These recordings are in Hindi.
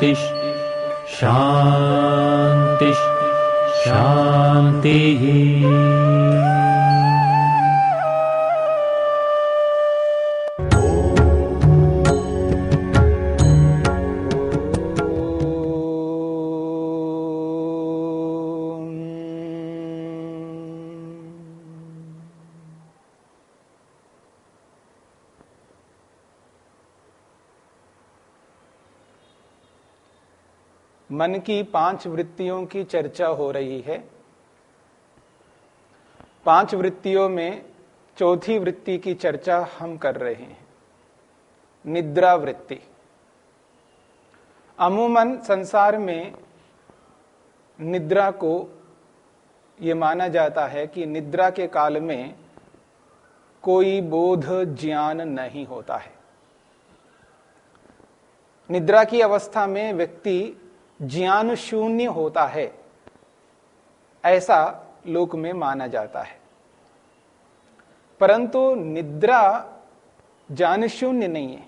शान्तिः शांति। शान्तिः मन की पाँच वृत्तियों की चर्चा हो रही है। पाँच वृत्तियों में चौथी वृत्ति की चर्चा हम कर रहे हैं। निद्रा वृत्ति। अमूमन संसार में निद्रा को यह माना जाता है कि निद्रा के काल में कोई बोध ज्ञान नहीं होता है। निद्रा की अवस्था में व्यक्ति ज्ञान शून्य होता है, ऐसा लोक में माना जाता है। परंतु निद्रा ज्ञान शून्य नहीं है।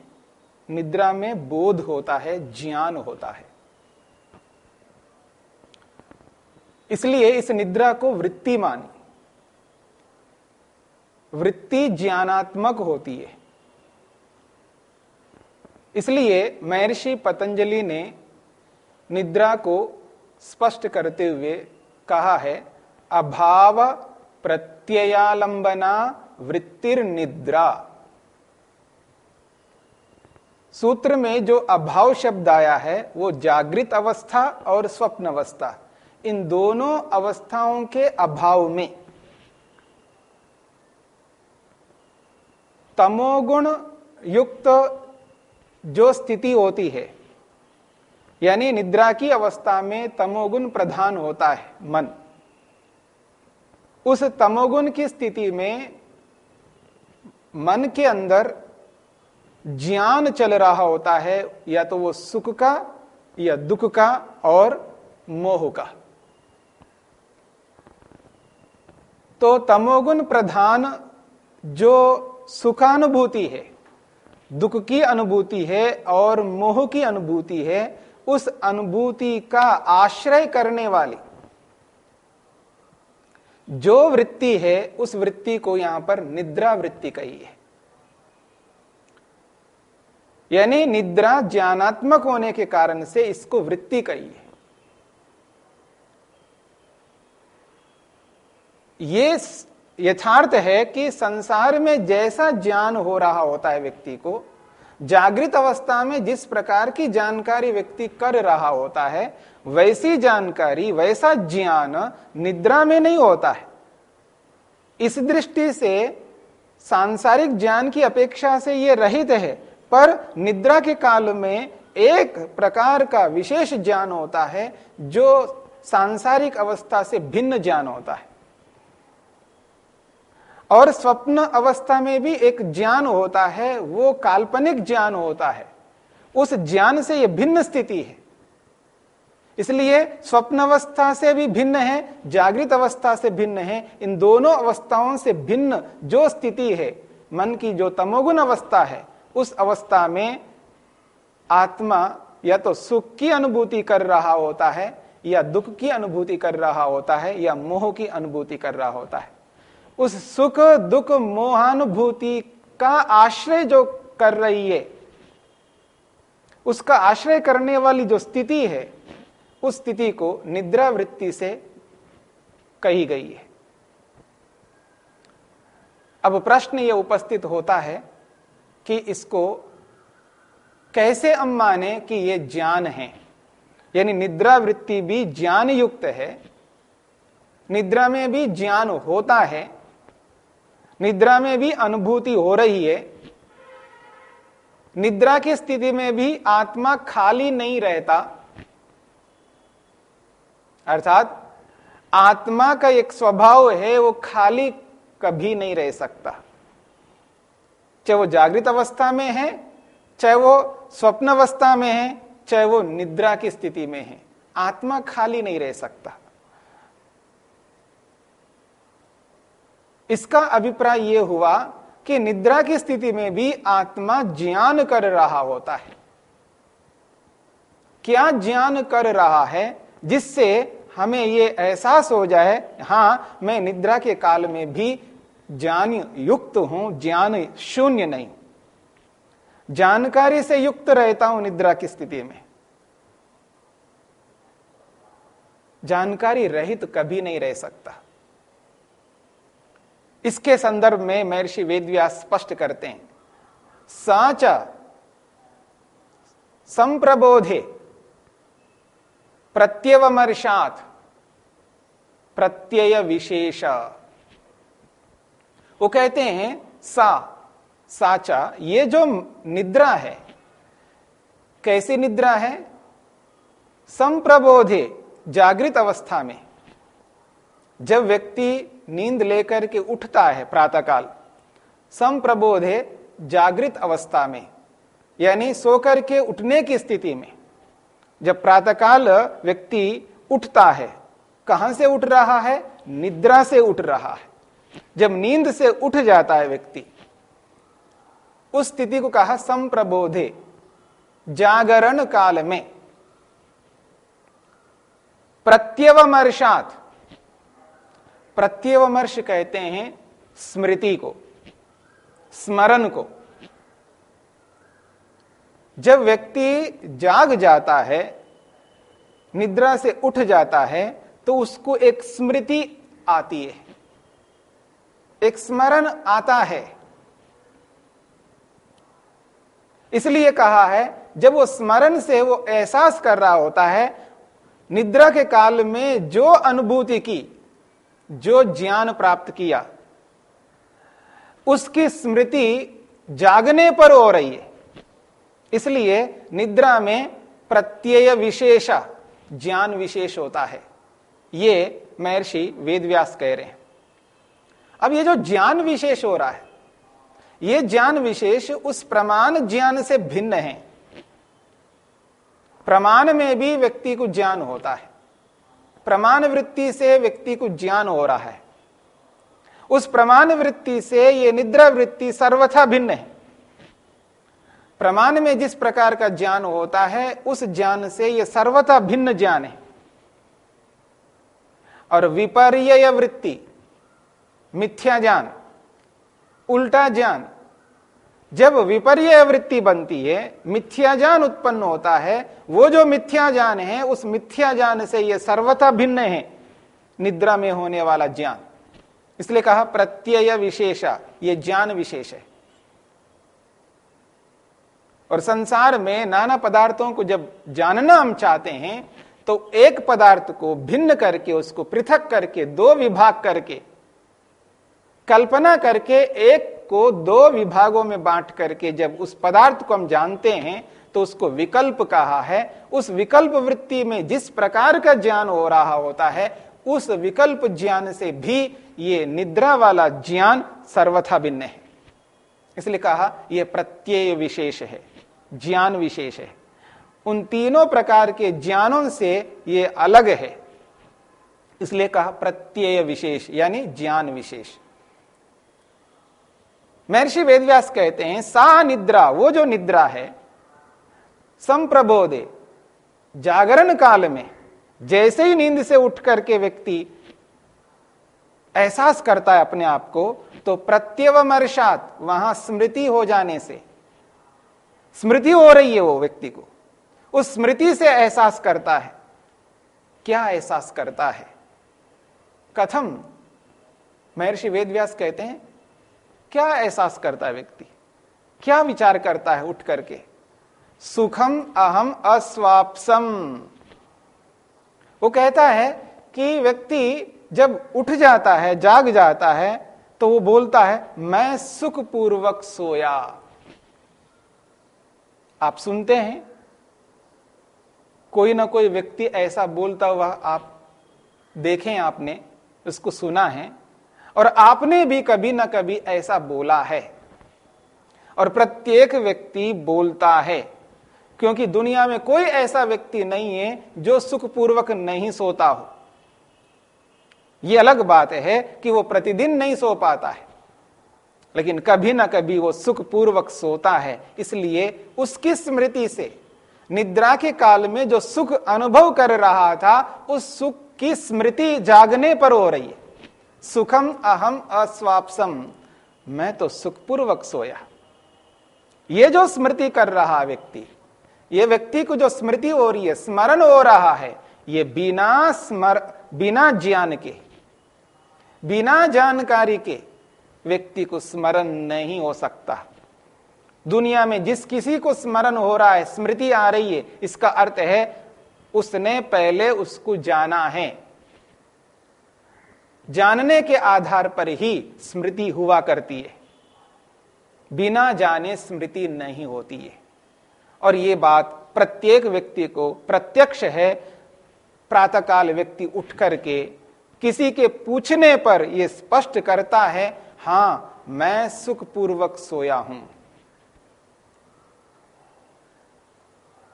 निद्रा में बोध होता है, ज्ञान होता है। इसलिए इस निद्रा को वृत्ति मानी। वृत्ति ज्ञानात्मक होती है। इसलिए महर्षि पतंजलि ने निद्रा को स्पष्ट करते हुए कहा है, अभाव प्रत्ययालंबना वृत्तिर निद्रा सूत्र में जो अभाव शब्द आया है, वो जागृत अवस्था और स्वप्न अवस्था। इन दोनों अवस्थाओं के अभाव में तमोगुण युक्त जो स्थिति होती है यानी निद्रा की अवस्था में तमोगुण प्रधान होता है, मन। उस तमोगुण की स्थिति में मन के अंदर ज्ञान चल रहा होता है, या तो वो सुख का, या दुख का, और मोह का। तो तमोगुण प्रधान जो सुखानुभूति है, दुख की अनुभूति है, और मोह की अनुभूति है उस अनुभूति का आश्रय करने वाली। जो वृत्ति है, उस वृत्ति को यहाँ पर निद्रा वृत्ति कही है। यानी निद्रा ज्ञानात्मक होने के कारण से इसको वृत्ति कही है। ये यथार्थ है कि संसार में जैसा ज्ञान हो रहा होता है व्यक्ति को जागृत अवस्था में जिस प्रकार की जानकारी व्यक्ति कर रहा होता है, वैसी जानकारी, वैसा ज्ञान निद्रा में नहीं होता है। इस दृष्टि से सांसारिक ज्ञान की अपेक्षा से यह रहित है, पर निद्रा के काल में एक प्रकार का विशेष ज्ञान होता है, जो सांसारिक अवस्था से भिन्न ज्ञान होता है। और स्वप्न अवस्था में भी एक ज्ञान होता है, वो काल्पनिक ज्ञान होता है। उस ज्ञान से यह भिन्न स्थिति है। इसलिए स्वप्न अवस्था से भी भिन्न है, जागृत अवस्था से भिन्न है, इन दोनों अवस्थाओं से भिन्न जो स्थिति है, मन की जो तमोगुण अवस्था है, उस अवस्था में आत्मा या तो सुख की अनुभूति कर रहा होता है, या दुख की अनुभूति कर रहा होता है, या मोह की अनुभूति कर रहा होता है। उस सुख दुख मोहानुभूति का आश्रय जो कर रही है, उसका आश्रय करने वाली जो स्थिति है, उस स्थिति को निद्रा वृत्ति से कही गई है। अब प्रश्न यह उपस्थित होता है कि इसको कैसे हम माने कि यह ज्ञान है? यानी निद्रा वृत्ति भी ज्ञान युक्त है, निद्रा में भी ज्ञान होता है निद्रा में भी अनुभूति हो रही है। निद्रा की स्थिति में भी आत्मा खाली नहीं रहता। अर्थात आत्मा का एक स्वभाव है, वो खाली कभी नहीं रह सकता। चाहे वो जागृत अवस्था में है, चाहे वो स्वप्न अवस्था में है, चाहे वो निद्रा की स्थिति में है, आत्मा खाली नहीं रह सकता। इसका अभिप्राय यह हुआ कि निद्रा की स्थिति में भी आत्मा ज्ञान कर रहा होता है। क्या ज्ञान कर रहा है जिससे हमें यह एहसास हो जाए, हाँ, मैं निद्रा के काल में भी ज्ञान युक्त हूँ, ज्ञान शून्य नहीं। जानकारी से युक्त रहता हूँ निद्रा की स्थिति में। जानकारी रहित तो कभी नहीं रह सकता। इसके संदर्भ में महर्षि वेदव्यास स्पष्ट करते हैं। साचा संप्रबोधे प्रत्यवमर्शात प्रत्यय विशेष वो कहते हैं, सा, साचा, ये जो निद्रा है, कैसी निद्रा है? संप्रबोधे, जागृत अवस्था में। जब व्यक्ति नींद लेकर के उठता है प्रातःकाल, संप्रबोधे जागृत अवस्था में, यानी सोकर के उठने की स्थिति में, जब प्रातःकाल व्यक्ति उठता है, कहाँ से उठ रहा है? निद्रा से उठ रहा है। जब नींद से उठ जाता है व्यक्ति, उस स्थिति को कहा संप्रबोधे, जागरण काल में, प्रत्यवमर्शात प्रत्यवमर्श कहते हैं स्मृति को, स्मरण को। जब व्यक्ति जाग जाता है, निद्रा से उठ जाता है तो उसको एक स्मृति आती है। एक स्मरण आता है। इसलिए कहा है, जब वो स्मरण से वो एहसास कर रहा होता है, निद्रा के काल में जो अनुभूति की जो ज्ञान प्राप्त किया, उसकी स्मृति जागने पर हो रही है। इसलिए निद्रा में प्रत्यय विशेष, ज्ञान विशेष होता है। ये महर्षि वेदव्यास कह रहे हैं। अब ये जो ज्ञान विशेष हो रहा है, ये ज्ञान विशेष उस प्रमाण ज्ञान से भिन्न है। प्रमाण में भी व्यक्ति को ज्ञान होता है। प्रमाण वृत्ति से व्यक्ति को ज्ञान हो रहा है। उस प्रमाण वृत्ति से ये निद्रा वृत्ति सर्वथा भिन्न है। प्रमाण में जिस प्रकार का ज्ञान होता है, उस ज्ञान से यह सर्वथा भिन्न ज्ञान है। और विपर्य वृत्ति, मिथ्या ज्ञान, उल्टा ज्ञान जब विपर्य वृत्ति बनती है, मिथ्या ज्ञान उत्पन्न होता है, वो जो मिथ्या ज्ञान है, उस मिथ्या ज्ञान से यह सर्वथा भिन्न है, निद्रा में होने वाला ज्ञान। इसलिए कहा प्रत्यय विशेषा, ये ज्ञान विशेष है। और संसार में नाना पदार्थों को जब जानना हम चाहते हैं तो एक पदार्थ को भिन्न करके, उसको पृथक करके, दो विभाग करके, कल्पना करके एक को दो विभागों में बांट करके जब उस पदार्थ को हम जानते हैं तो उसको विकल्प कहा है। उस विकल्प वृत्ति में जिस प्रकार का ज्ञान हो रहा होता है, उस विकल्प ज्ञान से भी ये निद्रा वाला ज्ञान सर्वथा भिन्न है। इसलिए कहा यह प्रत्यय विशेष है, ज्ञान विशेष है। उन तीनों प्रकार के ज्ञानों से ये अलग है। इसलिए कहा, प्रत्यय विशेष, यानी ज्ञान विशेष। महर्षि वेदव्यास कहते हैं, सा निद्रा, वो जो निद्रा है, संप्रबोधे, जागरण काल में, जैसे ही नींद से उठ करके व्यक्ति एहसास करता है अपने आप को तो प्रत्यवमर्शात वहाँ स्मृति हो जाने से, स्मृति हो रही है वो व्यक्ति को, उस स्मृति से एहसास करता है। क्या एहसास करता है? कथम, महर्षि वेदव्यास कहते हैं क्या एहसास करता है व्यक्ति? क्या विचार करता है उठ करके? सुखम अहम अस्वापसम। वो कहता है कि व्यक्ति जब उठ जाता है, जाग जाता है तो वो बोलता है, मैं सुखपूर्वक सोया। आप सुनते हैं? कोई ना कोई व्यक्ति ऐसा बोलता हुआ आप देखें आपने, उसको सुना है। और आपने भी कभी ना कभी ऐसा बोला है। और प्रत्येक व्यक्ति बोलता है, क्योंकि दुनिया में कोई ऐसा व्यक्ति नहीं है जो सुखपूर्वक नहीं सोता हो। यह अलग बात है कि वो प्रतिदिन नहीं सो पाता है, लेकिन कभी ना कभी वो सुखपूर्वक सोता है। इसलिए उसकी स्मृति से, निद्रा के काल में जो सुख अनुभव कर रहा था, उस सुख की स्मृति जागने पर हो रही है। सुखम अहम अस्वापसम। मैं तो सुखपूर्वक सोया। ये जो स्मृति कर रहा व्यक्ति, ये व्यक्ति को जो स्मृति हो रही है, स्मरण हो रहा है, ये बिना स्मर, बिना ज्ञान के, बिना जानकारी के व्यक्ति को स्मरण नहीं हो सकता। दुनिया में जिस किसी को स्मरण हो रहा है, स्मृति आ रही है, इसका अर्थ है, उसने पहले उसको जाना है। जानने के आधार पर ही स्मृति हुआ करती है। बिना जाने स्मृति नहीं होती है। और ये बात प्रत्येक व्यक्ति को, प्रत्यक्ष है, प्रातःकाल व्यक्ति उठ करके किसी के पूछने पर यह स्पष्ट करता है, हाँ, मैं सुखपूर्वक सोया हूँ।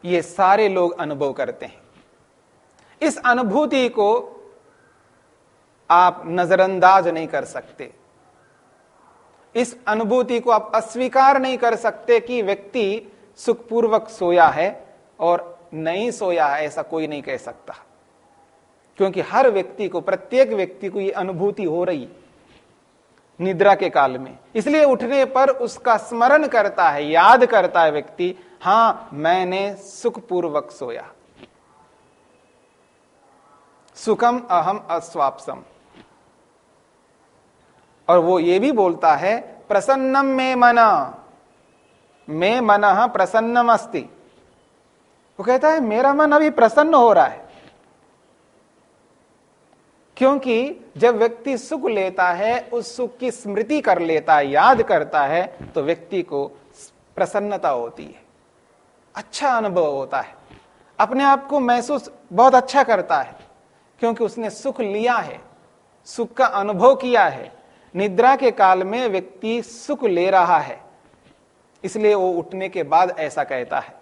ये सारे लोग अनुभव करते हैं। इस अनुभूति को आप नजरअंदाज नहीं कर सकते। इस अनुभूति को आप अस्वीकार नहीं कर सकते कि व्यक्ति सुखपूर्वक सोया है और नहीं सोया है, ऐसा कोई नहीं कह सकता। क्योंकि हर व्यक्ति को, प्रत्येक व्यक्ति को यह अनुभूति हो रही निद्रा के काल में। इसलिए उठने पर उसका स्मरण करता है, याद करता है व्यक्ति, हाँ, मैंने सुखपूर्वक सोया। सुखम अहम अस्वापसम। और वो ये भी बोलता है, प्रसन्नम में मना। मे मन प्रसन्नम अस्ति। वो कहता है, मेरा मन अभी प्रसन्न हो रहा है। क्योंकि जब व्यक्ति सुख लेता है, उस सुख की स्मृति कर लेता है, याद करता है तो व्यक्ति को प्रसन्नता होती है। अच्छा अनुभव होता है। अपने आप को महसूस बहुत अच्छा करता है, क्योंकि उसने सुख लिया है, सुख का अनुभव किया है। निद्रा के काल में व्यक्ति सुख ले रहा है, इसलिए वो उठने के बाद ऐसा कहता है।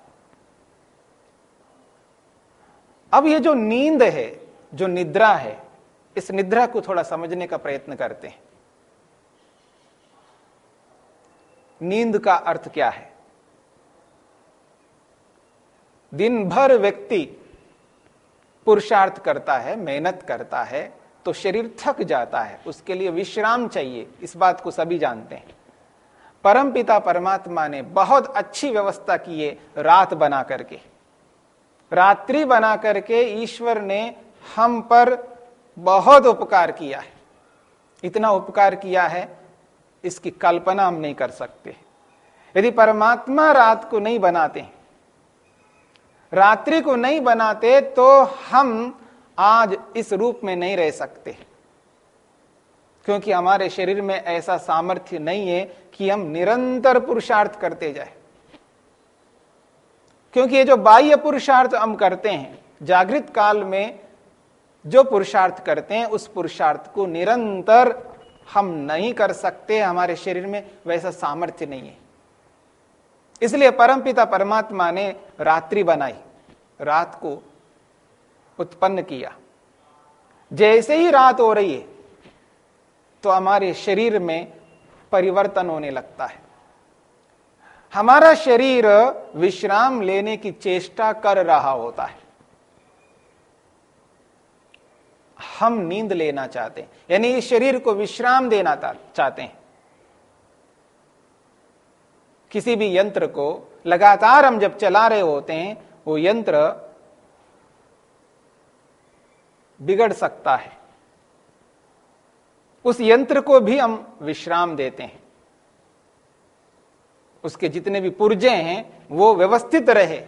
अब ये जो नींद है, जो निद्रा है, इस निद्रा को थोड़ा समझने का प्रयत्न करते हैं। नींद का अर्थ क्या है? दिन भर व्यक्ति पुरुषार्थ करता है, मेहनत करता है तो शरीर थक जाता है, उसके लिए विश्राम चाहिए, इस बात को सभी जानते हैं। परम पिता परमात्मा ने बहुत अच्छी व्यवस्था की है रात बना करके। रात्रि बना करके ईश्वर ने हम पर बहुत उपकार किया है। इतना उपकार किया है, इसकी कल्पना हम नहीं कर सकते। यदि परमात्मा रात को नहीं बनाते, रात्रि को नहीं बनाते तो हम आज इस रूप में नहीं रह सकते। क्योंकि हमारे शरीर में ऐसा सामर्थ्य नहीं है कि हम निरंतर पुरुषार्थ करते जाए। क्योंकि ये जो बाह्य पुरुषार्थ हम करते हैं, जागृत काल में जो पुरुषार्थ करते हैं, उस पुरुषार्थ को निरंतर हम नहीं कर सकते, हमारे शरीर में वैसा सामर्थ्य नहीं है। इसलिए परमपिता परमात्मा ने रात्रि बनाई। रात को उत्पन्न किया। जैसे ही रात हो रही है तो हमारे शरीर में परिवर्तन होने लगता है। हमारा शरीर विश्राम लेने की चेष्टा कर रहा होता है। हम नींद लेना चाहते हैं, यानी इस शरीर को विश्राम देना चाहते हैं। किसी भी यंत्र को लगातार हम जब चला रहे होते हैं, वो यंत्र बिगड़ सकता है। उस यंत्र को भी हम विश्राम देते हैं। उसके जितने भी पुर्जे हैं, वो व्यवस्थित रहे।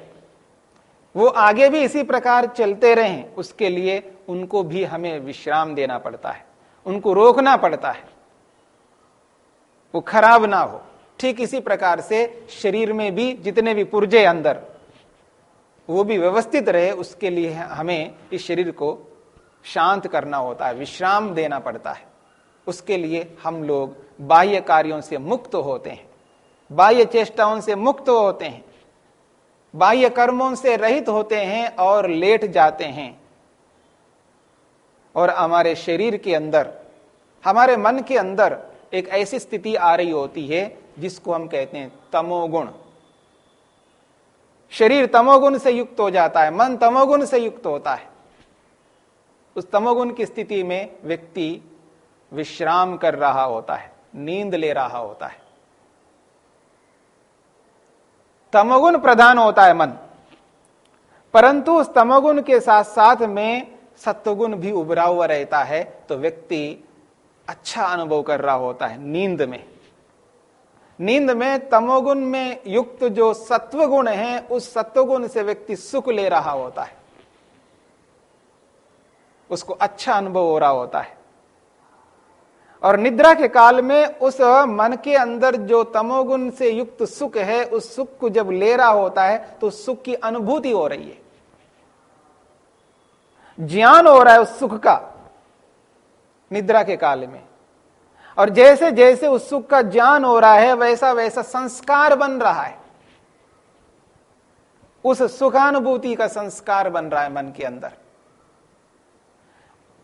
वो आगे भी इसी प्रकार चलते रहे, उसके लिए उनको भी हमें विश्राम देना पड़ता है। उनको रोकना पड़ता है। वो खराब ना हो। ठीक इसी प्रकार से शरीर में भी जितने भी पुर्जे अंदर, वो भी व्यवस्थित रहे, उसके लिए हमें इस शरीर को शांत करना होता है, विश्राम देना पड़ता है। उसके लिए हम लोग बाह्य कार्यों से मुक्त होते हैं। बाह्य चेष्टाओं से मुक्त होते हैं। बाह्य कर्मों से रहित होते हैं और लेट जाते हैं। और हमारे शरीर के अंदर, हमारे मन के अंदर एक ऐसी स्थिति आ रही होती है, जिसको हम कहते हैं तमोगुण। शरीर तमोगुण से युक्त हो जाता है, मन तमोगुण से युक्त होता है। उस तमोगुण की स्थिति में व्यक्ति विश्राम कर रहा होता है, नींद ले रहा होता है। तमोगुण प्रधान होता है मन, परंतु उस तमोगुण के साथ साथ में सत्वगुण भी उभरा हुआ रहता है तो व्यक्ति अच्छा अनुभव कर रहा होता है नींद में। नींद में तमोगुण में युक्त जो सत्वगुण है, उस सत्वगुण से व्यक्ति सुख ले रहा होता है। उसको अच्छा अनुभव हो रहा होता है। और निद्रा के काल में उस मन के अंदर जो तमोगुण से युक्त सुख है, उस सुख को जब ले रहा होता है तो सुख की अनुभूति हो रही है। ज्ञान हो रहा है उस सुख का निद्रा के काल में। और जैसे जैसे उस सुख का ज्ञान हो रहा है, वैसा वैसा संस्कार बन रहा है। उस सुखानुभूति का संस्कार बन रहा है मन के अंदर।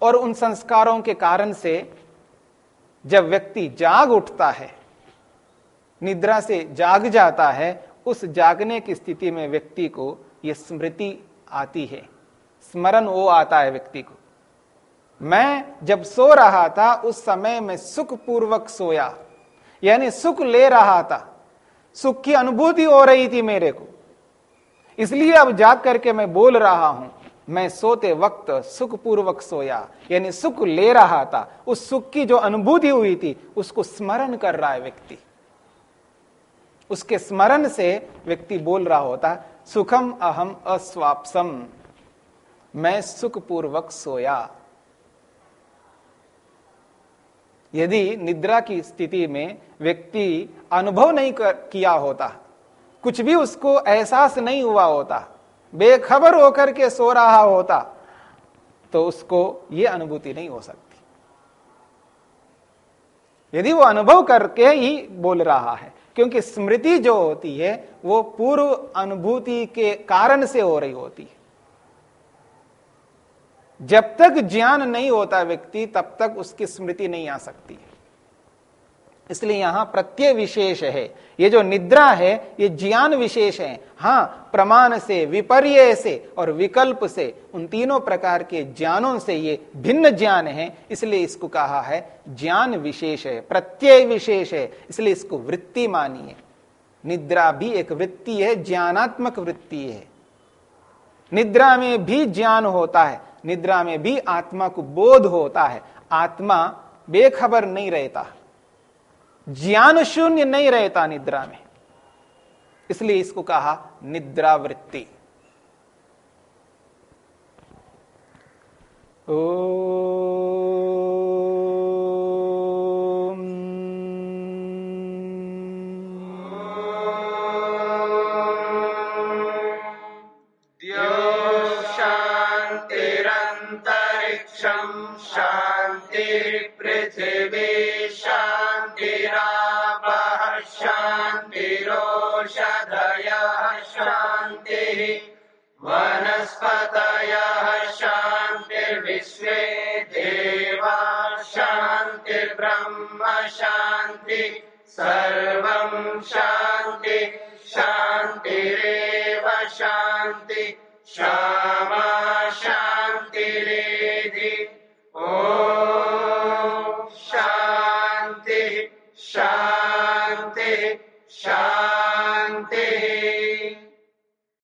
और उन संस्कारों के कारण से जब व्यक्ति जाग उठता है, निद्रा से जाग जाता है, उस जागने की स्थिति में व्यक्ति को यह स्मृति आती है। स्मरण वो आता है व्यक्ति को। मैं जब सो रहा था, उस समय में सुख पूर्वक सोया। यानी सुख ले रहा था। सुख की अनुभूति हो रही थी मेरे को। इसलिए अब जाग करके मैं बोल रहा हूँ। मैं सोते वक्त सुख पूर्वक सोया यानी सुख ले रहा था। उस सुख की जो अनुभूति हुई थी उसको स्मरण कर रहा है व्यक्ति। उसके स्मरण से व्यक्ति बोल रहा होता सुखम अहम अस्वापसम। मैं सुखपूर्वक सोया। यदि निद्रा की स्थिति में व्यक्ति अनुभव नहीं कर, किया होता कुछ भी उसको एहसास नहीं हुआ होता बेखबर होकर के सो रहा होता तो उसको यह अनुभूति नहीं हो सकती। यदि वो अनुभव करके ही बोल रहा है, क्योंकि स्मृति जो होती है, वो पूर्व अनुभूति के कारण से हो रही होती है। जब तक ज्ञान नहीं होता व्यक्ति, तब तक उसकी स्मृति नहीं आ सकती। इसलिए यहाँ प्रत्यय विशेष है। ये जो निद्रा है, ये ज्ञान विशेष है। हाँ, प्रमाण से विपर्य से और विकल्प से, उन तीनों प्रकार के ज्ञानों से ये भिन्न ज्ञान है। इसलिए इसको कहा है ज्ञान विशेष है, प्रत्यय विशेष है। इसलिए इसको वृत्ति मानिए। निद्रा भी एक वृत्ति है, ज्ञानात्मक वृत्ति है। निद्रा में भी ज्ञान होता है, निद्रा में भी आत्मा को बोध होता है। आत्मा बेखबर नहीं रहता। ज्ञान शून्य नहीं रहता निद्रा में। इसलिए इसको कहा निद्रावृत्ति। ओ सर्वं शान्ति शान्तिरेव शान्ति क्षमा शान्तिरेधि ॐ शान्ति शान्ति शान्ति